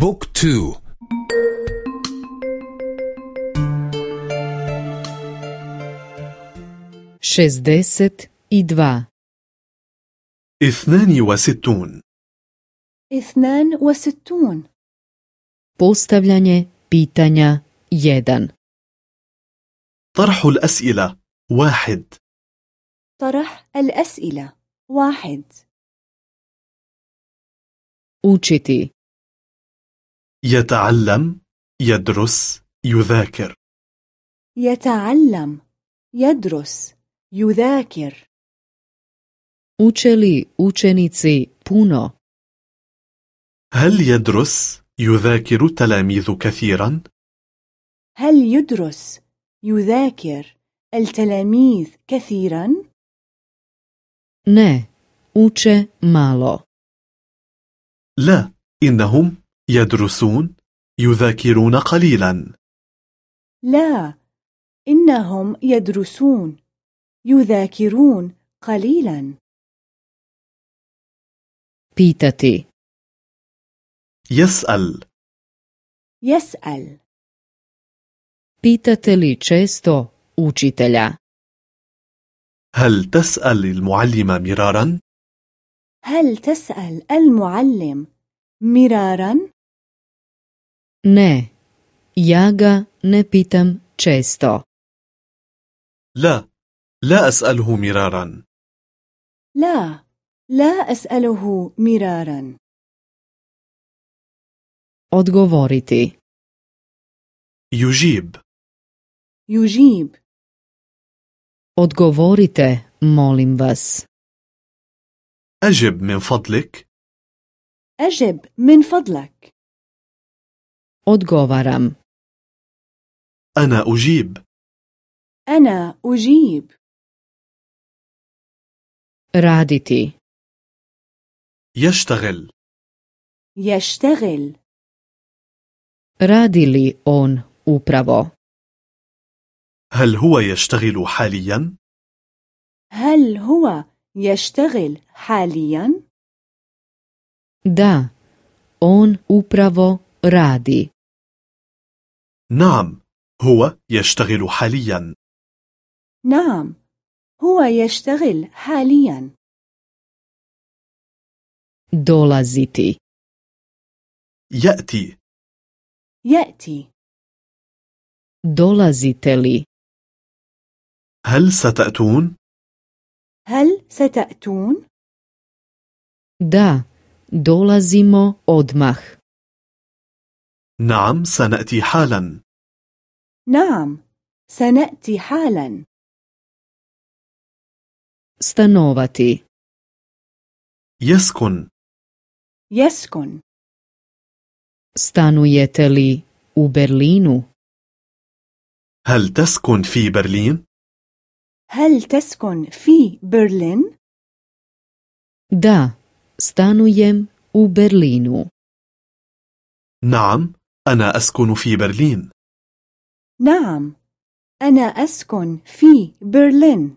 بوك تو. شزدست dva. اثنان وستون. اثنان وستون. Postavljanje pitanja 1. طرح الأسئلة. واحد. طرح الأسئلة. واحد. Učiti. يتعلم يدرس يذاكر يتعلم يدرس يذاكر Uče li učenici puno? هل يدرس يذاكر التلاميذ كثيرا؟ هل يدرس يذاكر التلاميذ كثيرا؟ Ne, uče malo. لا إنهم يدرسون يذاكرون قليلا لا إنهم يدرسون يذاكرون قليلا Pitati. يسأل يسأل Pitate li često učitelja? هل تسأل المعلم مرارا؟ هل تسأل المعلم مرارا؟ Ne, ja ga ne pitam često. لا لا أسأله مرارا لا لا أسأله مرارا Odgovoriti. يجيب يجيب Odgovorite, molim vas. أجب من فضلك أجب من فضلك Odgovaram. أنا أجيب أنا أجيب Raditi. يشتغل يشتغل Radi li on upravo? هل هو يشتغل حاليا؟ هل هو يشتغل حاليا؟ Da, on upravo radi. نعم هو يشتغل حاليا نعم هو يشتغل حاليا Dolaziti. يأتي يأتي Dolazite li? هل ستأتون؟ هل ستأتون؟ Da, dolazimo odmah. نعم سنأتي حالا نعم سنأتي حالا Stanovati. يسكن يسكن Stanujete li u Berlinu? هل تسكن في برلين؟ هل تسكن في برلين؟ Da, stanujem u Berlinu. نعم أنا أسكن في برلين. نعم أنا أسكن في برلين.